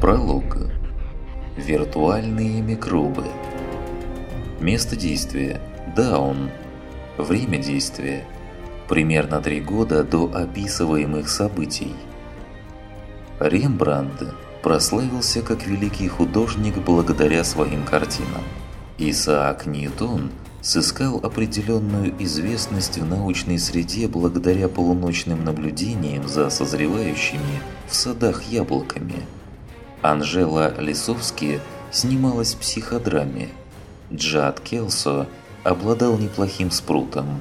Пролог. Виртуальные микробы. Место действия – Даун. Время действия – примерно три года до описываемых событий. Рембрандт прославился как великий художник благодаря своим картинам. Исаак Ньютон сыскал определенную известность в научной среде благодаря полуночным наблюдениям за созревающими в садах яблоками. Анжела Лисовски снималась в психодраме. Джад Келсо обладал неплохим спрутом,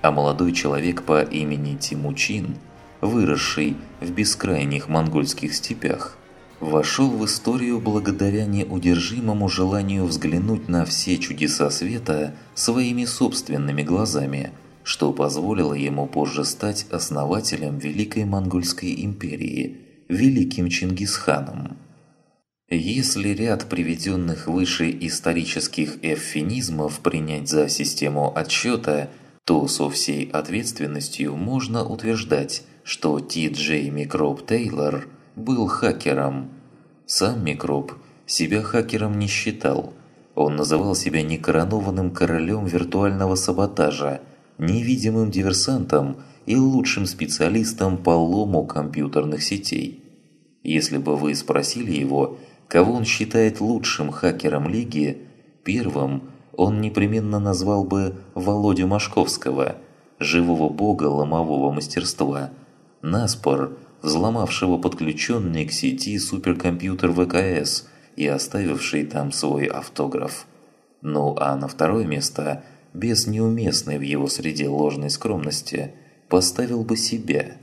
а молодой человек по имени Тимучин, выросший в бескрайних монгольских степях, вошел в историю благодаря неудержимому желанию взглянуть на все чудеса света своими собственными глазами, что позволило ему позже стать основателем Великой Монгольской империи, Великим Чингисханом. Если ряд приведенных выше исторических эвфемизмов принять за систему отсчета, то со всей ответственностью можно утверждать, что Ти Джей Микроб Тейлор – был хакером. Сам микроб себя хакером не считал. Он называл себя некоронованным королем виртуального саботажа, невидимым диверсантом и лучшим специалистом по лому компьютерных сетей. Если бы вы спросили его, кого он считает лучшим хакером Лиги, первым он непременно назвал бы Володю Машковского, живого бога ломового мастерства. Наспор – взломавшего подключенный к сети суперкомпьютер ВКС и оставивший там свой автограф. Ну а на второе место, без неуместной в его среде ложной скромности, поставил бы себя.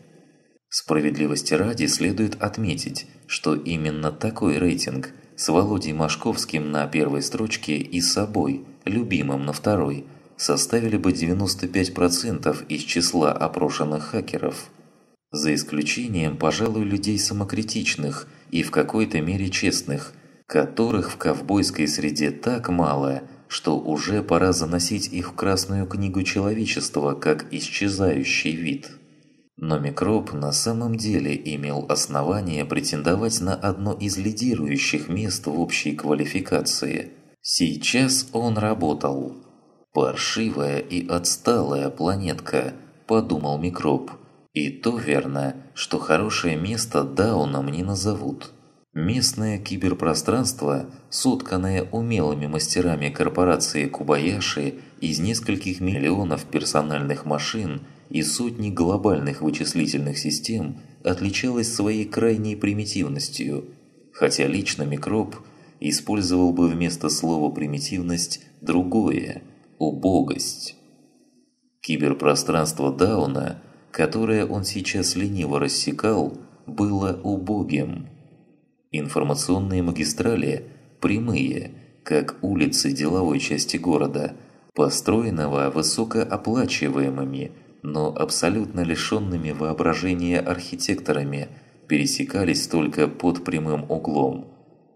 Справедливости ради следует отметить, что именно такой рейтинг с Володей Машковским на первой строчке и собой, любимым на второй, составили бы 95% из числа опрошенных хакеров – за исключением, пожалуй, людей самокритичных и в какой-то мере честных, которых в ковбойской среде так мало, что уже пора заносить их в Красную книгу человечества как исчезающий вид. Но микроб на самом деле имел основание претендовать на одно из лидирующих мест в общей квалификации. Сейчас он работал. «Паршивая и отсталая планетка», – подумал микроб – и то верно, что хорошее место Дауном не назовут. Местное киберпространство, сотканное умелыми мастерами корпорации Кубаяши из нескольких миллионов персональных машин и сотни глобальных вычислительных систем, отличалось своей крайней примитивностью, хотя лично микроб использовал бы вместо слова «примитивность» другое – «убогость». Киберпространство Дауна – которое он сейчас лениво рассекал, было убогим. Информационные магистрали, прямые, как улицы деловой части города, построенного высокооплачиваемыми, но абсолютно лишенными воображения архитекторами, пересекались только под прямым углом.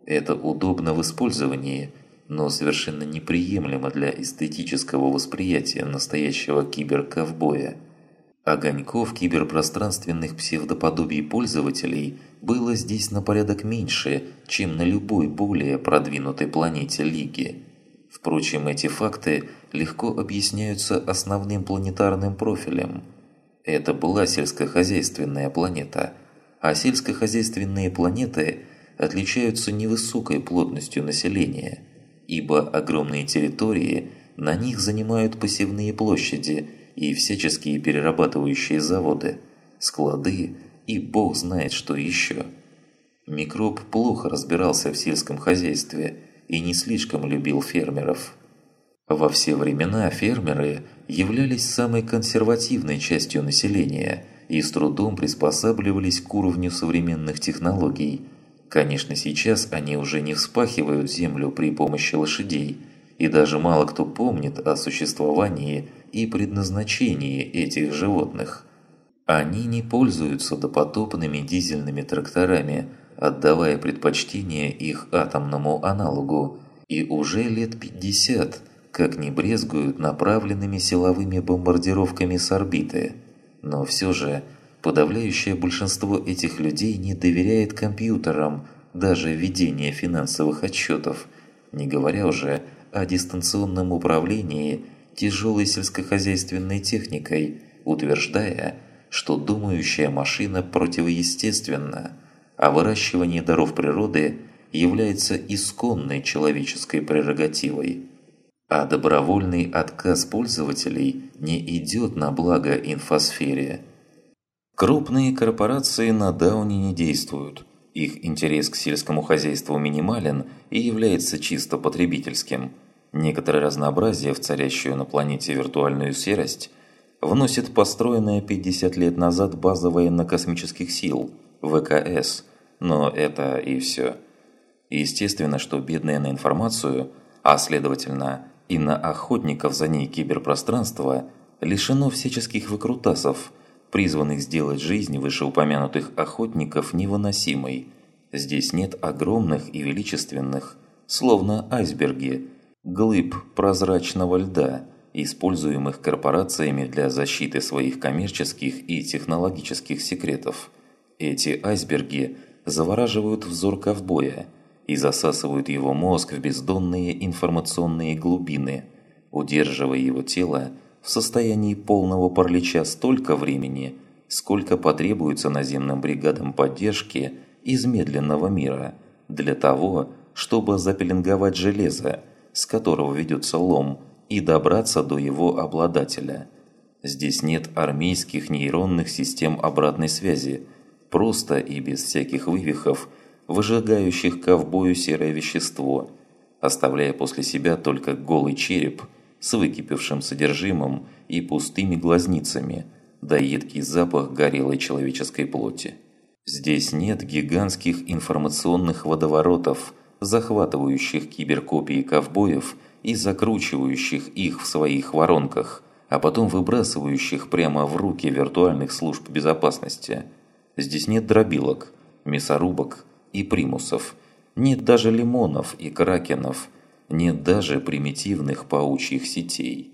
Это удобно в использовании, но совершенно неприемлемо для эстетического восприятия настоящего киберковбоя. Огоньков киберпространственных псевдоподобий пользователей было здесь на порядок меньше, чем на любой более продвинутой планете Лиги. Впрочем, эти факты легко объясняются основным планетарным профилем. Это была сельскохозяйственная планета, а сельскохозяйственные планеты отличаются невысокой плотностью населения, ибо огромные территории на них занимают посевные площади – и всяческие перерабатывающие заводы, склады и бог знает что еще. Микроб плохо разбирался в сельском хозяйстве и не слишком любил фермеров. Во все времена фермеры являлись самой консервативной частью населения и с трудом приспосабливались к уровню современных технологий. Конечно, сейчас они уже не вспахивают землю при помощи лошадей, и даже мало кто помнит о существовании и предназначении этих животных. Они не пользуются допотопными дизельными тракторами, отдавая предпочтение их атомному аналогу, и уже лет 50 как не брезгуют направленными силовыми бомбардировками с орбиты. Но все же подавляющее большинство этих людей не доверяет компьютерам, даже ведение финансовых отчетов, не говоря уже о дистанционном управлении тяжелой сельскохозяйственной техникой, утверждая, что думающая машина противоестественна, а выращивание даров природы является исконной человеческой прерогативой. А добровольный отказ пользователей не идет на благо инфосфере. Крупные корпорации на Дауне не действуют. Их интерес к сельскому хозяйству минимален и является чисто потребительским. Некоторое разнообразие в царящую на планете виртуальную серость вносит построенная 50 лет назад база военно-космических сил, ВКС, но это и все. Естественно, что бедные на информацию, а следовательно и на охотников за ней киберпространства, лишено всяческих выкрутасов, призванных сделать жизнь вышеупомянутых охотников невыносимой. Здесь нет огромных и величественных, словно айсберги, глыб прозрачного льда, используемых корпорациями для защиты своих коммерческих и технологических секретов. Эти айсберги завораживают взор ковбоя – и засасывают его мозг в бездонные информационные глубины, удерживая его тело в состоянии полного паралича столько времени, сколько потребуется наземным бригадам поддержки из медленного мира для того, чтобы запеленговать железо, с которого ведется лом, и добраться до его обладателя. Здесь нет армейских нейронных систем обратной связи, просто и без всяких вывихов – выжигающих ковбою серое вещество, оставляя после себя только голый череп с выкипевшим содержимым и пустыми глазницами, да едкий запах горелой человеческой плоти. Здесь нет гигантских информационных водоворотов, захватывающих киберкопии ковбоев и закручивающих их в своих воронках, а потом выбрасывающих прямо в руки виртуальных служб безопасности. Здесь нет дробилок, мясорубок и примусов, нет даже лимонов и кракенов, нет даже примитивных паучьих сетей.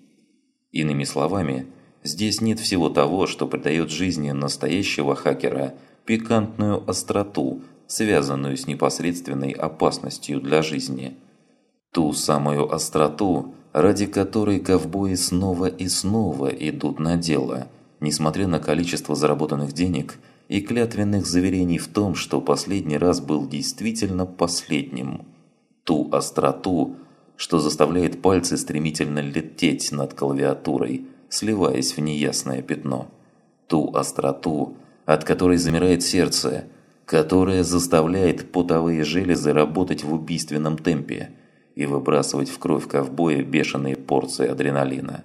Иными словами, здесь нет всего того, что придает жизни настоящего хакера пикантную остроту, связанную с непосредственной опасностью для жизни. Ту самую остроту, ради которой ковбои снова и снова идут на дело, несмотря на количество заработанных денег – и клятвенных заверений в том, что последний раз был действительно последним. Ту остроту, что заставляет пальцы стремительно лететь над клавиатурой, сливаясь в неясное пятно. Ту остроту, от которой замирает сердце, которая заставляет потовые железы работать в убийственном темпе и выбрасывать в кровь ковбоя бешеные порции адреналина.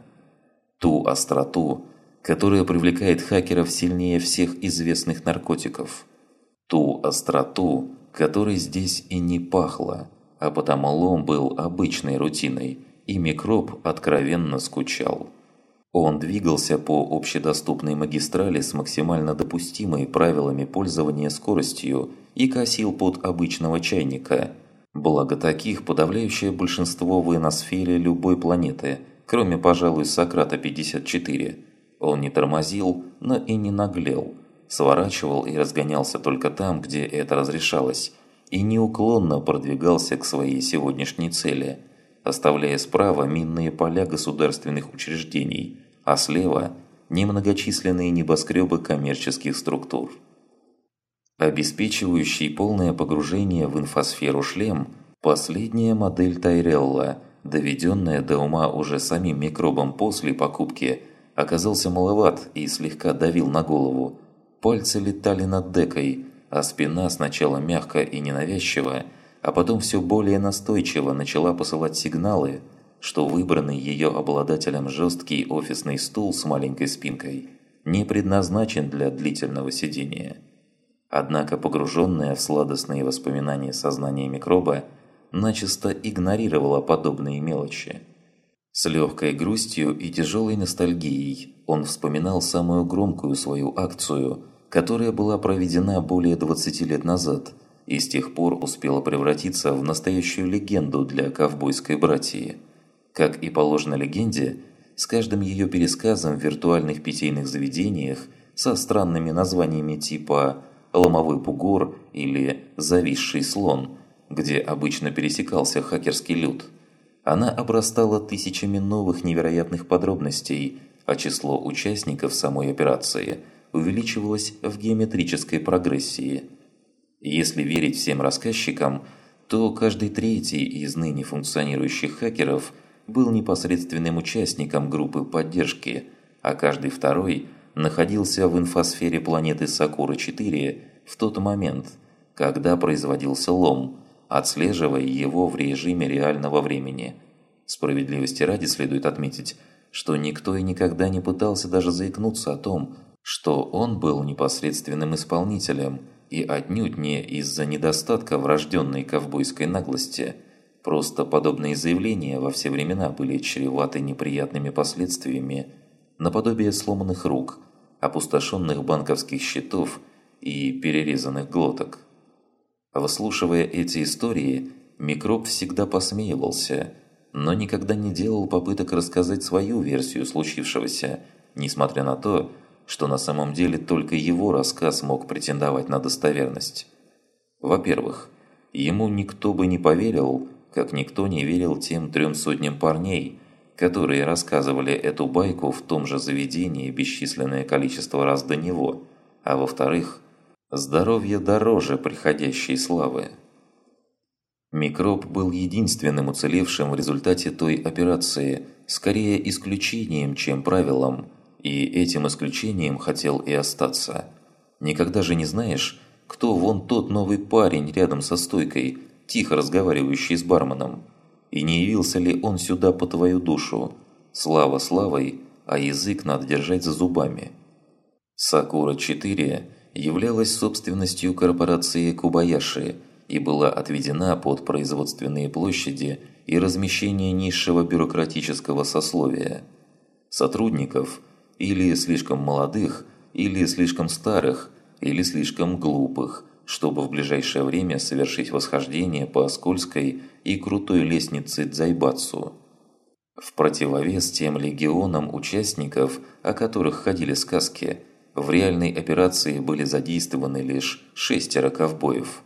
Ту остроту, которая привлекает хакеров сильнее всех известных наркотиков. Ту остроту, которой здесь и не пахло, а потому лом был обычной рутиной, и микроб откровенно скучал. Он двигался по общедоступной магистрали с максимально допустимой правилами пользования скоростью и косил под обычного чайника. Благо таких подавляющее большинство в иносфере любой планеты, кроме, пожалуй, Сократа-54 – он не тормозил, но и не наглел, сворачивал и разгонялся только там, где это разрешалось, и неуклонно продвигался к своей сегодняшней цели, оставляя справа минные поля государственных учреждений, а слева – немногочисленные небоскребы коммерческих структур. Обеспечивающий полное погружение в инфосферу шлем – последняя модель Тайрелла, доведенная до ума уже самим микробом после покупки – оказался маловат и слегка давил на голову. Пальцы летали над декой, а спина сначала мягко и ненавязчиво, а потом все более настойчиво начала посылать сигналы, что выбранный ее обладателем жесткий офисный стул с маленькой спинкой не предназначен для длительного сидения. Однако погруженное в сладостные воспоминания сознание микроба начисто игнорировало подобные мелочи. С легкой грустью и тяжелой ностальгией он вспоминал самую громкую свою акцию, которая была проведена более 20 лет назад и с тех пор успела превратиться в настоящую легенду для ковбойской братьи. Как и положено легенде, с каждым ее пересказом в виртуальных питейных заведениях со странными названиями типа ломовой бугор или зависший слон, где обычно пересекался хакерский люд. Она обрастала тысячами новых невероятных подробностей, а число участников самой операции увеличивалось в геометрической прогрессии. Если верить всем рассказчикам, то каждый третий из ныне функционирующих хакеров был непосредственным участником группы поддержки, а каждый второй находился в инфосфере планеты Сакура-4 в тот момент, когда производился лом, отслеживая его в режиме реального времени. Справедливости ради следует отметить, что никто и никогда не пытался даже заикнуться о том, что он был непосредственным исполнителем и отнюдь не из-за недостатка врожденной ковбойской наглости. Просто подобные заявления во все времена были чреваты неприятными последствиями, наподобие сломанных рук, опустошенных банковских счетов и перерезанных глоток. Выслушивая эти истории, микроб всегда посмеивался, но никогда не делал попыток рассказать свою версию случившегося, несмотря на то, что на самом деле только его рассказ мог претендовать на достоверность. Во-первых, ему никто бы не поверил, как никто не верил тем трем сотням парней, которые рассказывали эту байку в том же заведении бесчисленное количество раз до него, а во-вторых, Здоровье дороже приходящей славы. Микроб был единственным уцелевшим в результате той операции, скорее исключением, чем правилом, и этим исключением хотел и остаться. Никогда же не знаешь, кто вон тот новый парень рядом со стойкой, тихо разговаривающий с барменом. И не явился ли он сюда по твою душу? Слава славой, а язык надо держать за зубами. Сакура-4 являлась собственностью корпорации Кубаяши и была отведена под производственные площади и размещение низшего бюрократического сословия. Сотрудников или слишком молодых, или слишком старых, или слишком глупых, чтобы в ближайшее время совершить восхождение по скользкой и крутой лестнице Дзайбацу. В противовес тем легионам участников, о которых ходили сказки – в реальной операции были задействованы лишь шестеро ковбоев.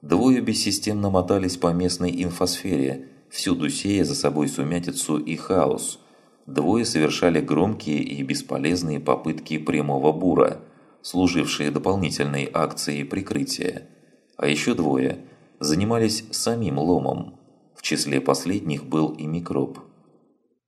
Двое бессистемно мотались по местной инфосфере, всюду сея за собой сумятицу и хаос. Двое совершали громкие и бесполезные попытки прямого бура, служившие дополнительной акцией прикрытия. А еще двое занимались самим ломом. В числе последних был и микроб.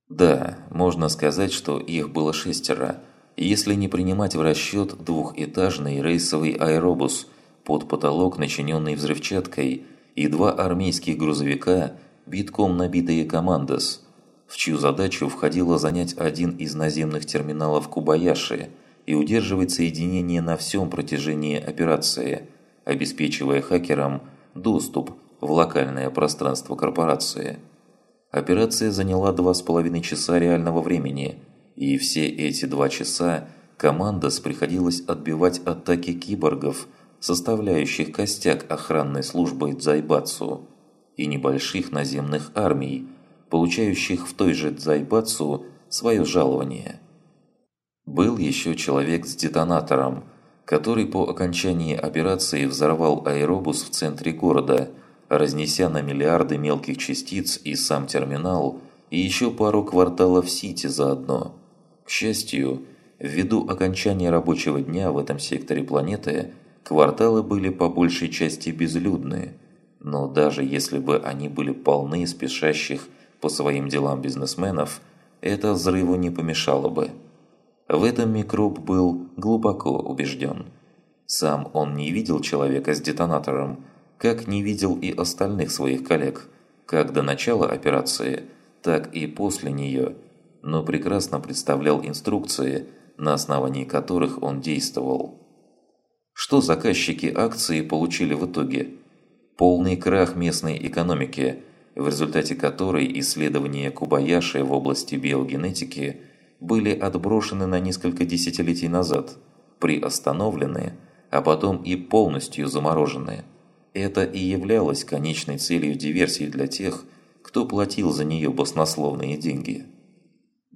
Да, можно сказать, что их было шестеро – если не принимать в расчет двухэтажный рейсовый аэробус под потолок, начиненный взрывчаткой, и два армейских грузовика, битком набитые «Командос», в чью задачу входило занять один из наземных терминалов Кубаяши и удерживать соединение на всем протяжении операции, обеспечивая хакерам доступ в локальное пространство корпорации. Операция заняла два с половиной часа реального времени – и все эти два часа командос приходилось отбивать атаки киборгов, составляющих костяк охранной службы Дзайбацу, и небольших наземных армий, получающих в той же Дзайбацу свое жалование. Был еще человек с детонатором, который по окончании операции взорвал аэробус в центре города, разнеся на миллиарды мелких частиц и сам терминал, и еще пару кварталов Сити заодно – к счастью, ввиду окончания рабочего дня в этом секторе планеты, кварталы были по большей части безлюдны, но даже если бы они были полны спешащих по своим делам бизнесменов, это взрыву не помешало бы. В этом микроб был глубоко убежден. Сам он не видел человека с детонатором, как не видел и остальных своих коллег, как до начала операции, так и после нее – но прекрасно представлял инструкции, на основании которых он действовал. Что заказчики акции получили в итоге? Полный крах местной экономики, в результате которой исследования Кубаяши в области биогенетики были отброшены на несколько десятилетий назад, приостановлены, а потом и полностью заморожены. Это и являлось конечной целью диверсии для тех, кто платил за нее баснословные деньги.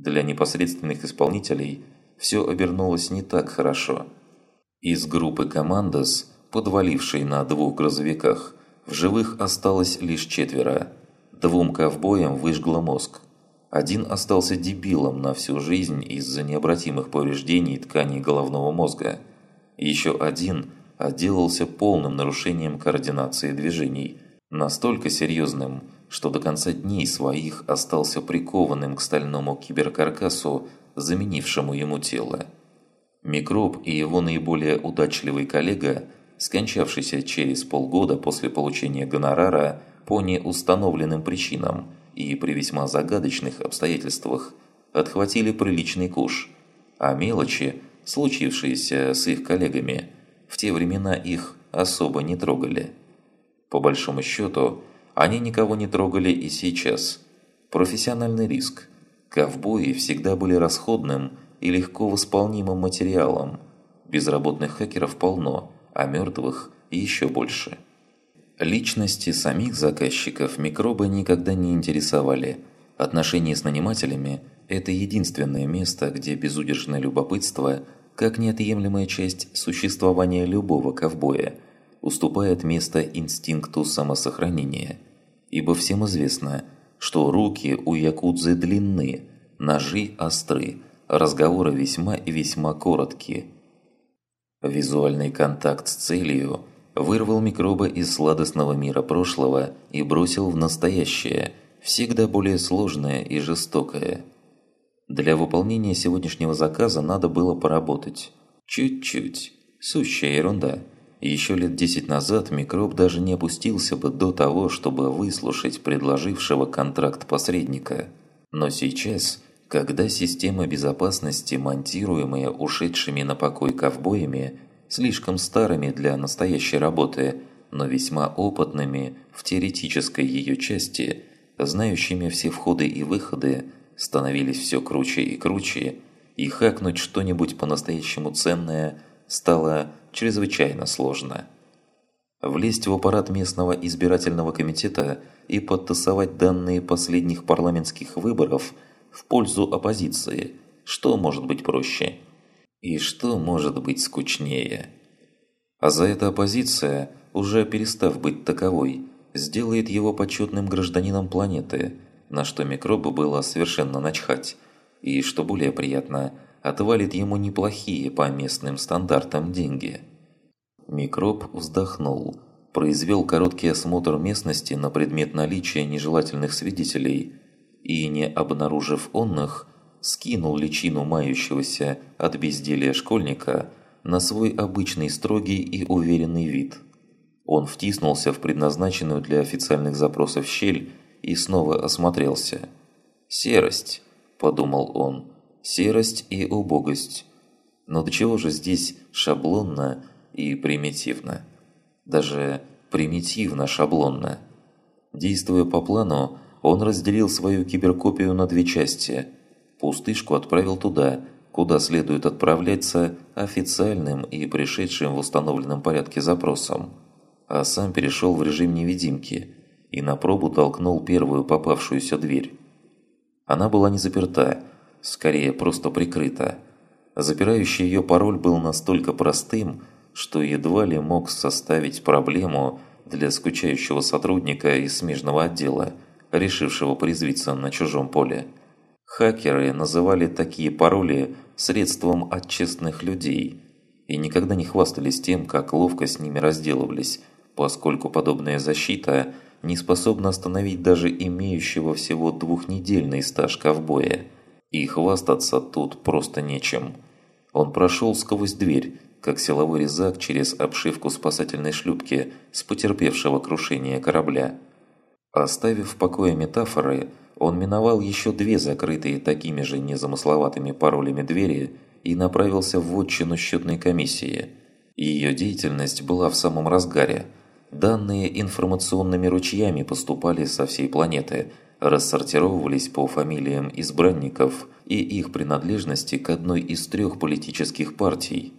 Для непосредственных исполнителей все обернулось не так хорошо. Из группы «Командос», подваливший на двух грузовиках. В живых осталось лишь четверо. Двум ковбоям выжгло мозг. Один остался дебилом на всю жизнь из-за необратимых повреждений тканей головного мозга. Еще один отделался полным нарушением координации движений, настолько серьезным, что до конца дней своих остался прикованным к стальному киберкаркасу, заменившему ему тело. Микроб и его наиболее удачливый коллега, скончавшийся через полгода после получения гонорара по неустановленным причинам – и при весьма загадочных обстоятельствах отхватили приличный куш, а мелочи, случившиеся с их коллегами, в те времена их особо не трогали. По большому счету, они никого не трогали и сейчас. Профессиональный риск. Ковбои всегда были расходным и легко восполнимым материалом. Безработных хакеров полно, а мертвых еще больше. Личности самих заказчиков микробы никогда не интересовали. Отношения с нанимателями – это единственное место, где безудержное любопытство, как неотъемлемая часть существования любого ковбоя, уступает место инстинкту самосохранения. Ибо всем известно, что руки у якудзы длинны, ножи остры, разговоры весьма и весьма короткие. Визуальный контакт с целью – вырвал микроба из сладостного мира прошлого и бросил в настоящее, всегда более сложное и жестокое. Для выполнения сегодняшнего заказа надо было поработать. Чуть-чуть. Сущая ерунда. Еще лет десять назад микроб даже не опустился бы до того, чтобы выслушать предложившего контракт посредника. Но сейчас, когда система безопасности, монтируемая ушедшими на покой ковбоями, слишком старыми для настоящей работы, но весьма опытными в теоретической ее части, знающими все входы и выходы, становились все круче и круче, и хакнуть что-нибудь по-настоящему ценное стало чрезвычайно сложно. Влезть в аппарат местного избирательного комитета и подтасовать данные последних парламентских выборов в пользу оппозиции, что может быть проще – и что может быть скучнее? А за это оппозиция, уже перестав быть таковой, сделает его почетным гражданином планеты, на что микробу было совершенно начхать, и, что более приятно, отвалит ему неплохие по местным стандартам деньги. Микроб вздохнул, произвел короткий осмотр местности на предмет наличия нежелательных свидетелей и, не обнаружив онных, скинул личину мающегося от безделия школьника на свой обычный строгий и уверенный вид. Он втиснулся в предназначенную для официальных запросов щель и снова осмотрелся. «Серость», – подумал он, – «серость и убогость. Но до чего же здесь шаблонно и примитивно? Даже примитивно-шаблонно». Действуя по плану, он разделил свою киберкопию на две части – Пустышку отправил туда, куда следует отправляться официальным и пришедшим в установленном порядке запросом. А сам перешел в режим невидимки и на пробу толкнул первую попавшуюся дверь. Она была не заперта, скорее просто прикрыта. Запирающий ее пароль был настолько простым, что едва ли мог составить проблему для скучающего сотрудника из смежного отдела, решившего призвиться на чужом поле. Хакеры называли такие пароли средством от честных людей и никогда не хвастались тем, как ловко с ними разделывались, поскольку подобная защита не способна остановить даже имеющего всего двухнедельный стаж ковбоя. И хвастаться тут просто нечем. Он прошел сквозь дверь, как силовой резак через обшивку спасательной шлюпки с потерпевшего крушение корабля. Оставив в покое метафоры, он миновал еще две закрытые такими же незамысловатыми паролями двери и направился в вотчину счетной комиссии. Ее деятельность была в самом разгаре. Данные информационными ручьями поступали со всей планеты, рассортировывались по фамилиям избранников и их принадлежности к одной из трех политических партий.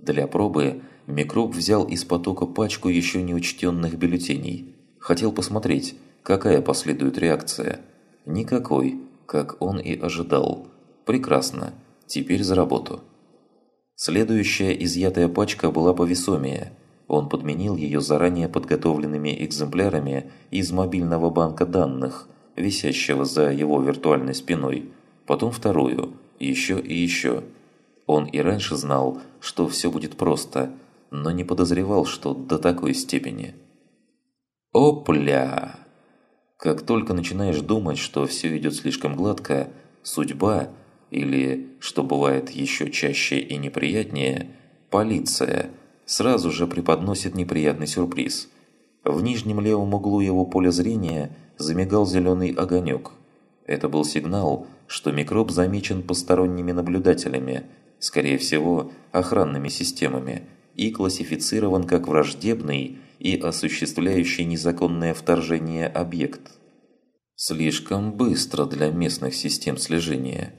Для пробы микроб взял из потока пачку еще неучтенных бюллетеней. Хотел посмотреть, какая последует реакция – Никакой, как он и ожидал. Прекрасно. Теперь за работу. Следующая изъятая пачка была повесомее. Он подменил ее заранее подготовленными экземплярами из мобильного банка данных, висящего за его виртуальной спиной, потом вторую, еще и еще. Он и раньше знал, что все будет просто, но не подозревал, что до такой степени. Опля! Как только начинаешь думать, что все идет слишком гладко, судьба, или, что бывает еще чаще и неприятнее, полиция, сразу же преподносит неприятный сюрприз. В нижнем левом углу его поля зрения замигал зеленый огонек. Это был сигнал, что микроб замечен посторонними наблюдателями, скорее всего, охранными системами, и классифицирован как враждебный и осуществляющий незаконное вторжение объект. Слишком быстро для местных систем слежения.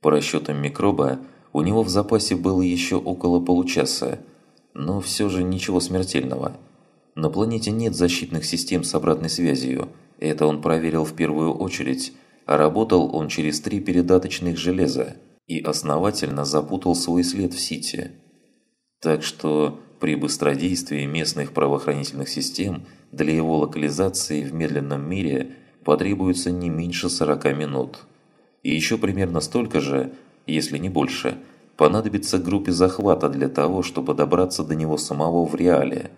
По расчетам микроба, у него в запасе было еще около получаса, но все же ничего смертельного. На планете нет защитных систем с обратной связью, это он проверил в первую очередь, а работал он через три передаточных железа и основательно запутал свой след в сити. Так что при быстродействии местных правоохранительных систем для его локализации в медленном мире потребуется не меньше 40 минут. И еще примерно столько же, если не больше, понадобится группе захвата для того, чтобы добраться до него самого в реале.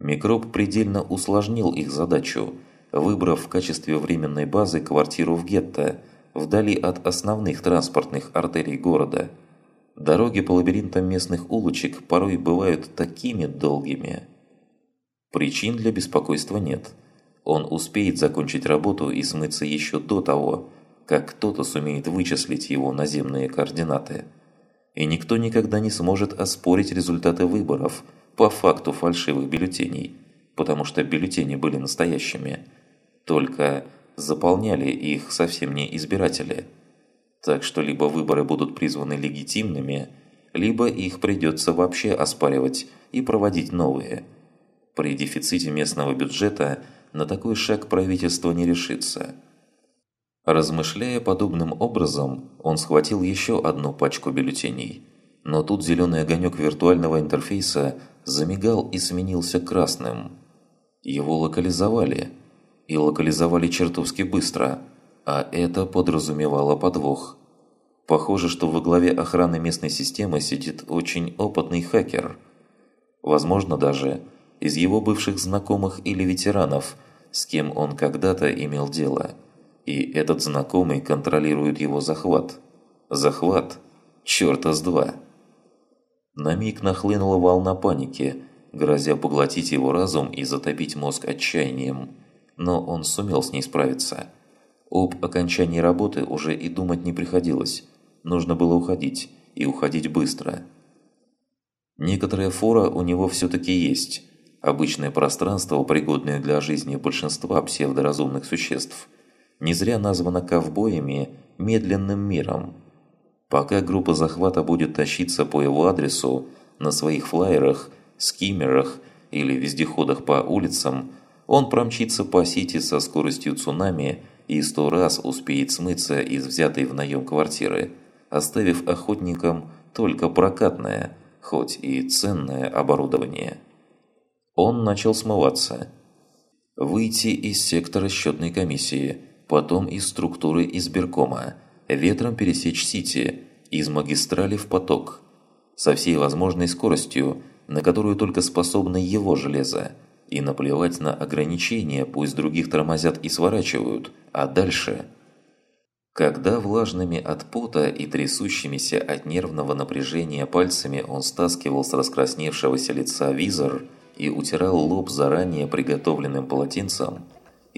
Микроб предельно усложнил их задачу, выбрав в качестве временной базы квартиру в гетто, вдали от основных транспортных артерий города – Дороги по лабиринтам местных улочек порой бывают такими долгими. Причин для беспокойства нет. Он успеет закончить работу и смыться еще до того, как кто-то сумеет вычислить его наземные координаты. И никто никогда не сможет оспорить результаты выборов по факту фальшивых бюллетеней, потому что бюллетени были настоящими. Только заполняли их совсем не избиратели – так что либо выборы будут призваны легитимными, либо их придется вообще оспаривать и проводить новые. При дефиците местного бюджета на такой шаг правительство не решится. Размышляя подобным образом, он схватил еще одну пачку бюллетеней. Но тут зеленый огонек виртуального интерфейса замигал и сменился красным. Его локализовали. И локализовали чертовски быстро – а это подразумевало подвох. Похоже, что во главе охраны местной системы сидит очень опытный хакер. Возможно даже из его бывших знакомых или ветеранов, с кем он когда-то имел дело. И этот знакомый контролирует его захват. Захват? Чёрта с два! На миг нахлынула волна паники, грозя поглотить его разум и затопить мозг отчаянием. Но он сумел с ней справиться. Об окончании работы уже и думать не приходилось. Нужно было уходить, и уходить быстро. Некоторая фора у него все-таки есть. Обычное пространство, пригодное для жизни большинства псевдоразумных существ. Не зря названо ковбоями «медленным миром». Пока группа захвата будет тащиться по его адресу на своих флайерах, скиммерах или вездеходах по улицам, он промчится по сити со скоростью цунами – и сто раз успеет смыться из взятой в наем квартиры, оставив охотникам только прокатное, хоть и ценное оборудование. Он начал смываться. Выйти из сектора счетной комиссии, потом из структуры избиркома, ветром пересечь Сити, из магистрали в поток, со всей возможной скоростью, на которую только способно его железо – и наплевать на ограничения, пусть других тормозят и сворачивают, а дальше... Когда влажными от пота и трясущимися от нервного напряжения пальцами он стаскивал с раскрасневшегося лица визор и утирал лоб заранее приготовленным полотенцем,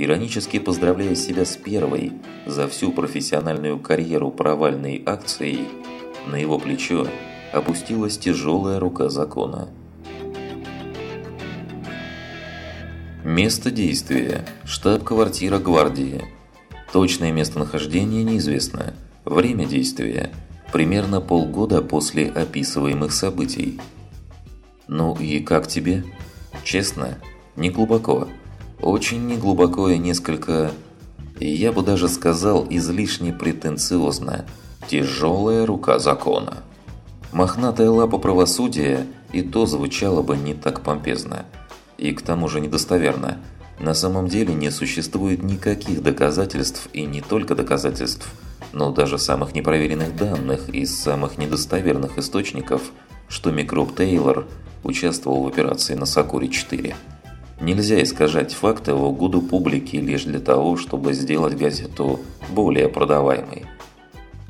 иронически поздравляя себя с первой за всю профессиональную карьеру провальной акцией, на его плечо опустилась тяжелая рука закона – Место действия – штаб-квартира гвардии. Точное местонахождение неизвестно. Время действия – примерно полгода после описываемых событий. Ну и как тебе? Честно, не глубоко. Очень неглубоко и несколько, я бы даже сказал, излишне претенциозно. Тяжелая рука закона. Мохнатая лапа правосудия и то звучало бы не так помпезно. И к тому же недостоверно. На самом деле не существует никаких доказательств и не только доказательств, но даже самых непроверенных данных из самых недостоверных источников, что микроб Тейлор участвовал в операции на Сакуре-4. Нельзя искажать факты в угоду публике лишь для того, чтобы сделать газету более продаваемой.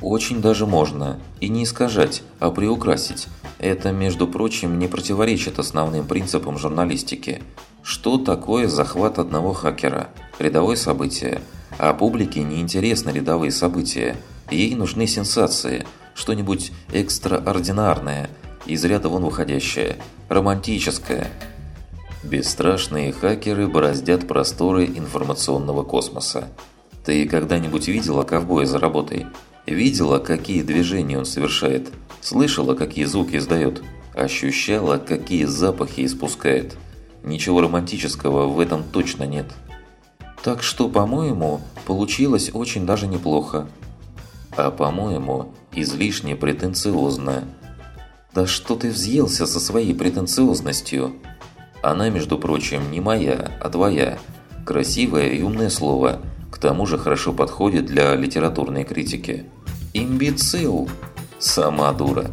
Очень даже можно. И не искажать, а приукрасить. Это, между прочим, не противоречит основным принципам журналистики. Что такое захват одного хакера? Рядовое событие. А публике не интересны рядовые события. Ей нужны сенсации, что-нибудь экстраординарное, из ряда вон выходящее, романтическое. Бесстрашные хакеры бороздят просторы информационного космоса. Ты когда-нибудь видела ковбоя за работой? Видела, какие движения он совершает? Слышала, какие звуки издает? Ощущала, какие запахи испускает? Ничего романтического в этом точно нет. Так что, по-моему, получилось очень даже неплохо. А по-моему, излишне претенциозно. Да что ты взъелся со своей претенциозностью? Она, между прочим, не моя, а твоя. Красивое и умное слово – к тому же хорошо подходит для литературной критики. Имбецил! Сама дура.